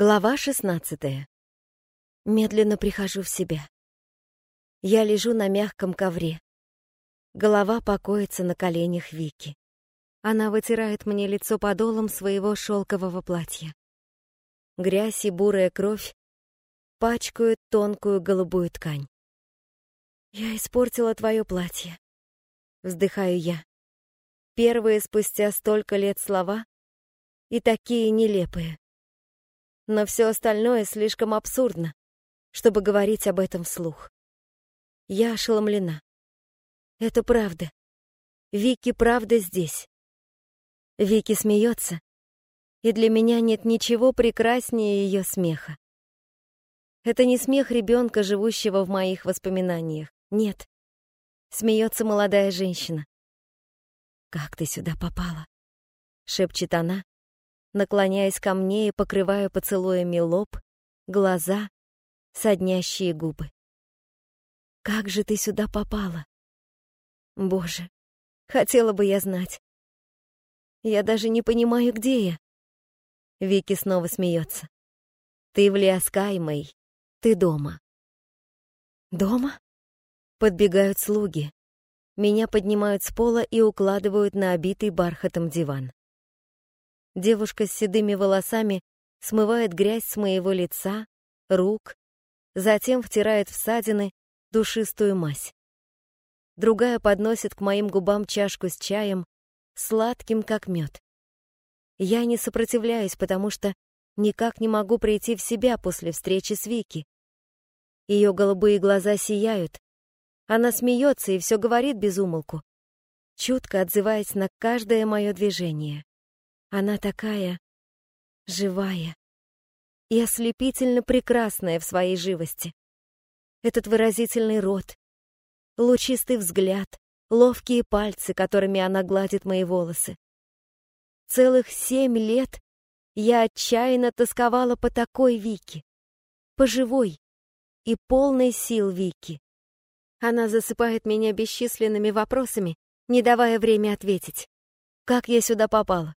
Глава шестнадцатая. Медленно прихожу в себя. Я лежу на мягком ковре. Голова покоится на коленях Вики. Она вытирает мне лицо подолом своего шелкового платья. Грязь и бурая кровь пачкают тонкую голубую ткань. «Я испортила твое платье», — вздыхаю я. Первые спустя столько лет слова и такие нелепые но все остальное слишком абсурдно, чтобы говорить об этом вслух. Я ошеломлена. Это правда. Вики правда здесь. Вики смеется, и для меня нет ничего прекраснее ее смеха. Это не смех ребенка, живущего в моих воспоминаниях. Нет. Смеется молодая женщина. «Как ты сюда попала?» — шепчет она, наклоняясь ко мне и покрывая поцелуями лоб, глаза, соднящие губы. «Как же ты сюда попала?» «Боже, хотела бы я знать. Я даже не понимаю, где я». Вики снова смеется. «Ты в Лиаскай. Ты дома». «Дома?» Подбегают слуги. Меня поднимают с пола и укладывают на обитый бархатом диван. Девушка с седыми волосами смывает грязь с моего лица, рук, затем втирает в ссадины душистую мазь. Другая подносит к моим губам чашку с чаем, сладким как мед. Я не сопротивляюсь, потому что никак не могу прийти в себя после встречи с Вики. Ее голубые глаза сияют. Она смеется и все говорит без умолку, чутко отзываясь на каждое мое движение. Она такая живая и ослепительно прекрасная в своей живости. Этот выразительный рот, лучистый взгляд, ловкие пальцы, которыми она гладит мои волосы. Целых семь лет я отчаянно тосковала по такой Вике, по живой и полной сил Вики. Она засыпает меня бесчисленными вопросами, не давая время ответить. Как я сюда попала?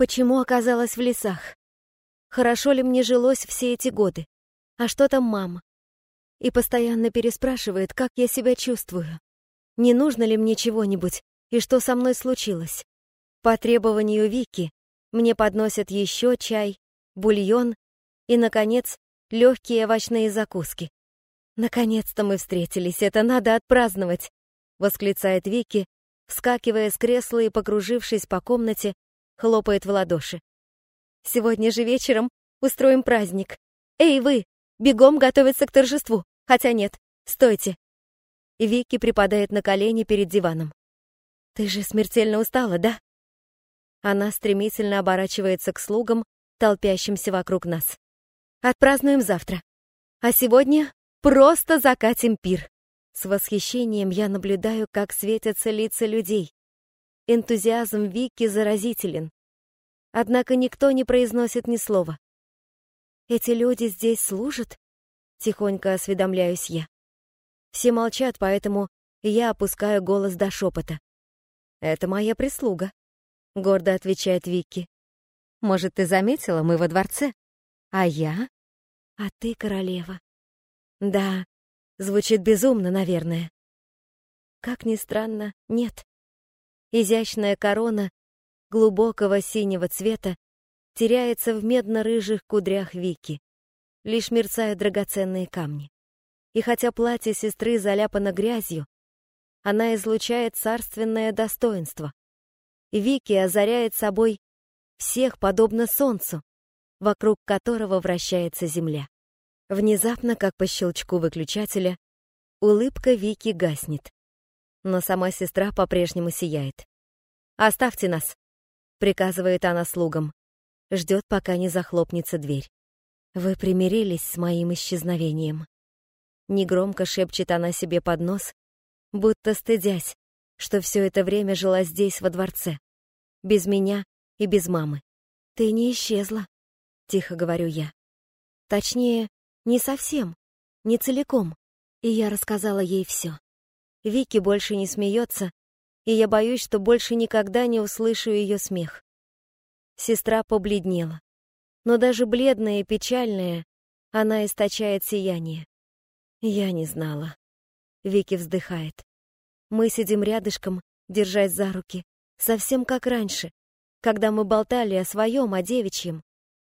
Почему оказалась в лесах? Хорошо ли мне жилось все эти годы? А что там мама? И постоянно переспрашивает, как я себя чувствую. Не нужно ли мне чего-нибудь и что со мной случилось? По требованию Вики мне подносят еще чай, бульон и, наконец, легкие овощные закуски. «Наконец-то мы встретились, это надо отпраздновать!» — восклицает Вики, вскакивая с кресла и покружившись по комнате, хлопает в ладоши. Сегодня же вечером устроим праздник. Эй, вы, бегом готовиться к торжеству. Хотя нет, стойте. Вики припадает на колени перед диваном. Ты же смертельно устала, да? Она стремительно оборачивается к слугам, толпящимся вокруг нас. Отпразднуем завтра. А сегодня просто закатим пир. С восхищением я наблюдаю, как светятся лица людей, Энтузиазм Вики заразителен. Однако никто не произносит ни слова. «Эти люди здесь служат?» — тихонько осведомляюсь я. Все молчат, поэтому я опускаю голос до шепота. «Это моя прислуга», — гордо отвечает Вики. «Может, ты заметила, мы во дворце? А я? А ты королева». «Да, звучит безумно, наверное». Как ни странно, нет. Изящная корона глубокого синего цвета теряется в медно-рыжих кудрях Вики. Лишь мерцают драгоценные камни. И хотя платье сестры заляпано грязью, она излучает царственное достоинство. Вики озаряет собой всех подобно солнцу, вокруг которого вращается земля. Внезапно, как по щелчку выключателя, улыбка Вики гаснет но сама сестра по-прежнему сияет. «Оставьте нас», — приказывает она слугам. Ждет, пока не захлопнется дверь. «Вы примирились с моим исчезновением». Негромко шепчет она себе под нос, будто стыдясь, что все это время жила здесь, во дворце. Без меня и без мамы. «Ты не исчезла», — тихо говорю я. Точнее, не совсем, не целиком. И я рассказала ей все. Вики больше не смеется, и я боюсь, что больше никогда не услышу ее смех. Сестра побледнела. но даже бледная и печальная, она источает сияние. Я не знала. Вики вздыхает. Мы сидим рядышком, держась за руки, совсем как раньше, когда мы болтали о своем, о девичьем,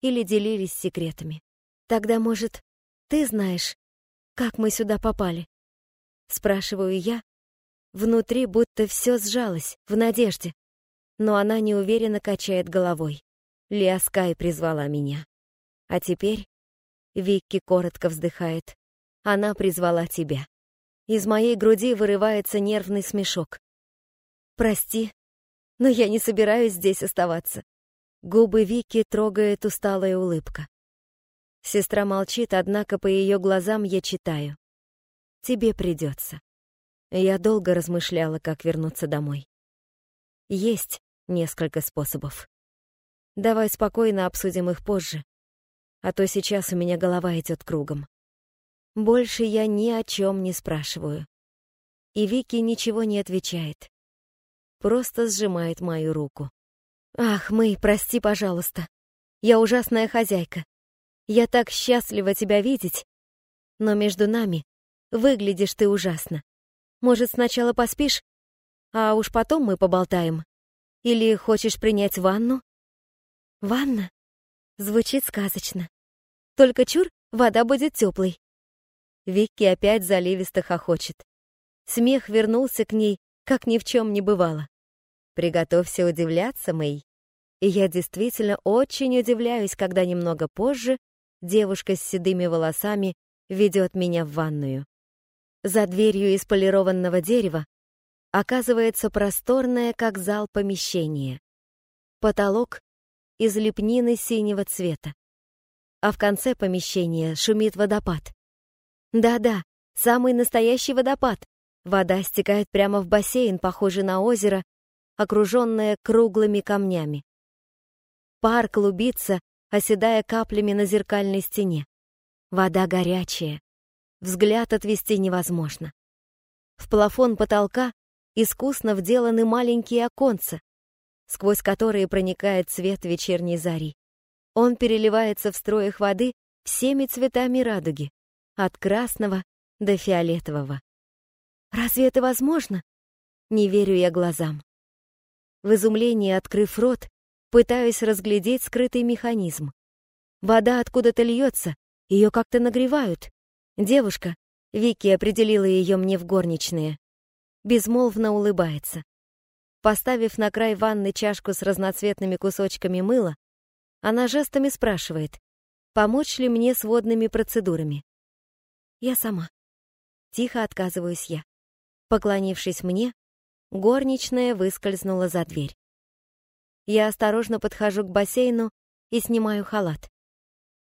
или делились секретами. Тогда, может, ты знаешь, как мы сюда попали? Спрашиваю я. Внутри будто все сжалось, в надежде. Но она неуверенно качает головой. Лиаскай призвала меня. А теперь... Викки коротко вздыхает. Она призвала тебя. Из моей груди вырывается нервный смешок. Прости, но я не собираюсь здесь оставаться. Губы Вики трогает усталая улыбка. Сестра молчит, однако по ее глазам я читаю. Тебе придется. Я долго размышляла, как вернуться домой. Есть несколько способов. Давай спокойно обсудим их позже, а то сейчас у меня голова идет кругом. Больше я ни о чем не спрашиваю. И Вики ничего не отвечает просто сжимает мою руку. «Ах, Мэй, прости, пожалуйста. Я ужасная хозяйка. Я так счастлива тебя видеть. Но между нами выглядишь ты ужасно. Может, сначала поспишь, а уж потом мы поболтаем? Или хочешь принять ванну?» «Ванна?» Звучит сказочно. Только чур, вода будет теплой. Викки опять заливисто хохочет. Смех вернулся к ней, как ни в чем не бывало. Приготовься удивляться, Мэй. И я действительно очень удивляюсь, когда немного позже девушка с седыми волосами ведет меня в ванную. За дверью из полированного дерева оказывается просторное, как зал, помещение. Потолок из лепнины синего цвета. А в конце помещения шумит водопад. Да-да, самый настоящий водопад. Вода стекает прямо в бассейн, похожий на озеро, окруженное круглыми камнями. Пар клубится, оседая каплями на зеркальной стене. Вода горячая. Взгляд отвести невозможно. В плафон потолка искусно вделаны маленькие оконца, сквозь которые проникает свет вечерней зари. Он переливается в строях воды всеми цветами радуги, от красного до фиолетового. Разве это возможно? Не верю я глазам. В изумлении, открыв рот, пытаюсь разглядеть скрытый механизм. Вода откуда-то льется, ее как-то нагревают. Девушка, Вики определила ее мне в горничные, безмолвно улыбается. Поставив на край ванны чашку с разноцветными кусочками мыла, она жестами спрашивает, помочь ли мне с водными процедурами. Я сама. Тихо отказываюсь я. Поклонившись мне, горничная выскользнула за дверь. Я осторожно подхожу к бассейну и снимаю халат.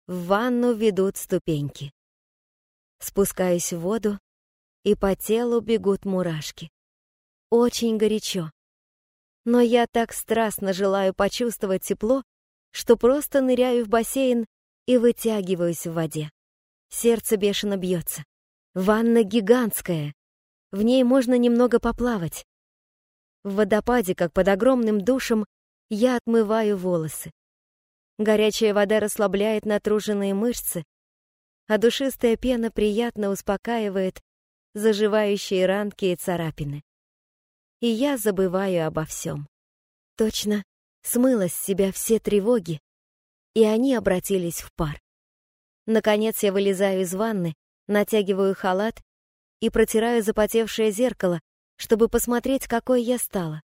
В ванну ведут ступеньки. Спускаюсь в воду, и по телу бегут мурашки. Очень горячо. Но я так страстно желаю почувствовать тепло, что просто ныряю в бассейн и вытягиваюсь в воде. Сердце бешено бьется. Ванна гигантская, в ней можно немного поплавать. В водопаде, как под огромным душем, я отмываю волосы. Горячая вода расслабляет натруженные мышцы, а душистая пена приятно успокаивает заживающие ранки и царапины. И я забываю обо всем. Точно, смыла с себя все тревоги, и они обратились в пар. Наконец я вылезаю из ванны, натягиваю халат и протираю запотевшее зеркало, чтобы посмотреть, какой я стала.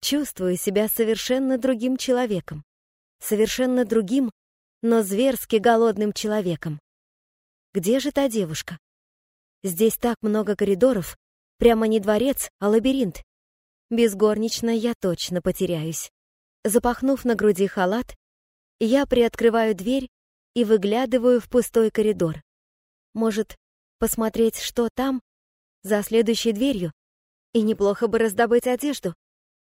Чувствую себя совершенно другим человеком. Совершенно другим, но зверски голодным человеком. Где же та девушка? Здесь так много коридоров, прямо не дворец, а лабиринт. Без горничной я точно потеряюсь. Запахнув на груди халат, я приоткрываю дверь и выглядываю в пустой коридор. Может, посмотреть, что там, за следующей дверью, и неплохо бы раздобыть одежду.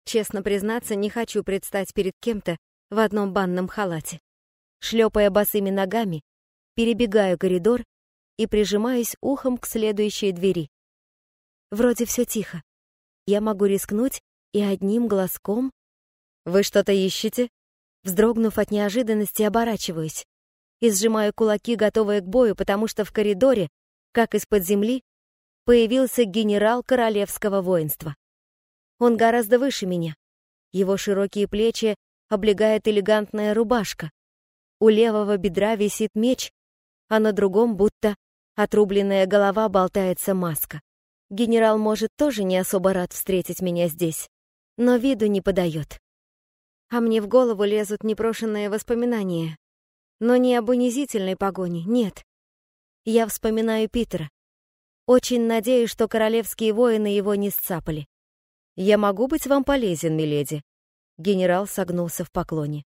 Честно признаться, не хочу предстать перед кем-то в одном банном халате. Шлепая босыми ногами, перебегаю коридор и прижимаюсь ухом к следующей двери. Вроде все тихо. Я могу рискнуть и одним глазком... «Вы что-то ищете?» Вздрогнув от неожиданности, оборачиваюсь и сжимаю кулаки, готовые к бою, потому что в коридоре, как из-под земли, появился генерал королевского воинства. Он гораздо выше меня. Его широкие плечи облегает элегантная рубашка. У левого бедра висит меч, а на другом будто отрубленная голова болтается маска. Генерал, может, тоже не особо рад встретить меня здесь, но виду не подает. А мне в голову лезут непрошенные воспоминания. Но не об унизительной погоне, нет. Я вспоминаю Питера. Очень надеюсь, что королевские воины его не сцапали. «Я могу быть вам полезен, миледи?» Генерал согнулся в поклоне.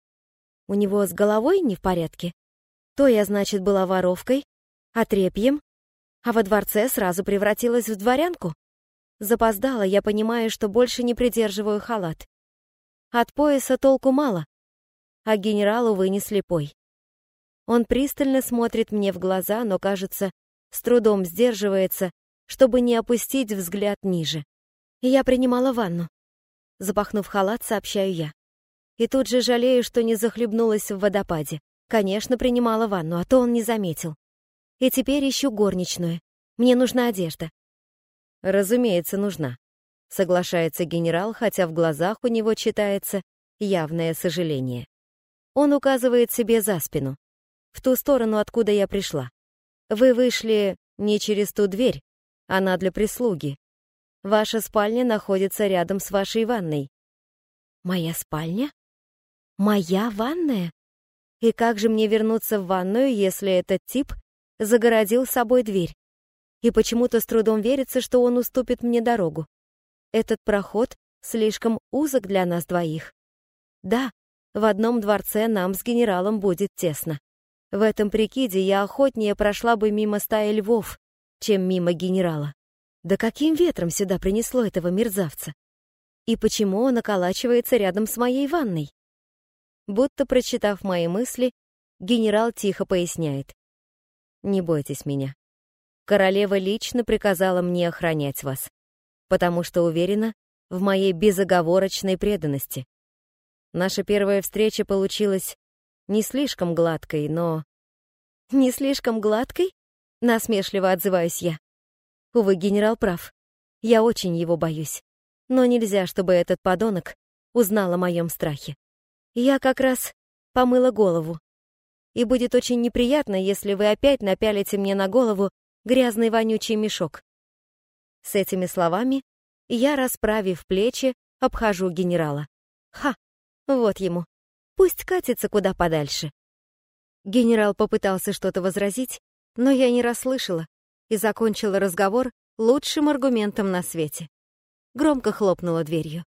«У него с головой не в порядке? То я, значит, была воровкой, отрепьем, а во дворце сразу превратилась в дворянку? Запоздала, я понимаю, что больше не придерживаю халат. От пояса толку мало, а генералу вы не слепой. Он пристально смотрит мне в глаза, но, кажется, с трудом сдерживается, чтобы не опустить взгляд ниже. Я принимала ванну. Запахнув халат, сообщаю я. И тут же жалею, что не захлебнулась в водопаде. Конечно, принимала ванну, а то он не заметил. И теперь ищу горничную. Мне нужна одежда. Разумеется, нужна соглашается генерал, хотя в глазах у него читается явное сожаление. Он указывает себе за спину, в ту сторону, откуда я пришла. Вы вышли не через ту дверь, она для прислуги. Ваша спальня находится рядом с вашей ванной. Моя спальня? Моя ванная? И как же мне вернуться в ванную, если этот тип загородил собой дверь? И почему-то с трудом верится, что он уступит мне дорогу. Этот проход слишком узок для нас двоих. Да, в одном дворце нам с генералом будет тесно. В этом прикиде я охотнее прошла бы мимо стаи львов, чем мимо генерала. Да каким ветром сюда принесло этого мерзавца? И почему он околачивается рядом с моей ванной? Будто прочитав мои мысли, генерал тихо поясняет. «Не бойтесь меня. Королева лично приказала мне охранять вас потому что уверена в моей безоговорочной преданности. Наша первая встреча получилась не слишком гладкой, но... Не слишком гладкой? Насмешливо отзываюсь я. Увы, генерал прав. Я очень его боюсь. Но нельзя, чтобы этот подонок узнал о моем страхе. Я как раз помыла голову. И будет очень неприятно, если вы опять напялите мне на голову грязный вонючий мешок. С этими словами я, расправив плечи, обхожу генерала. Ха, вот ему. Пусть катится куда подальше. Генерал попытался что-то возразить, но я не расслышала и закончила разговор лучшим аргументом на свете. Громко хлопнула дверью.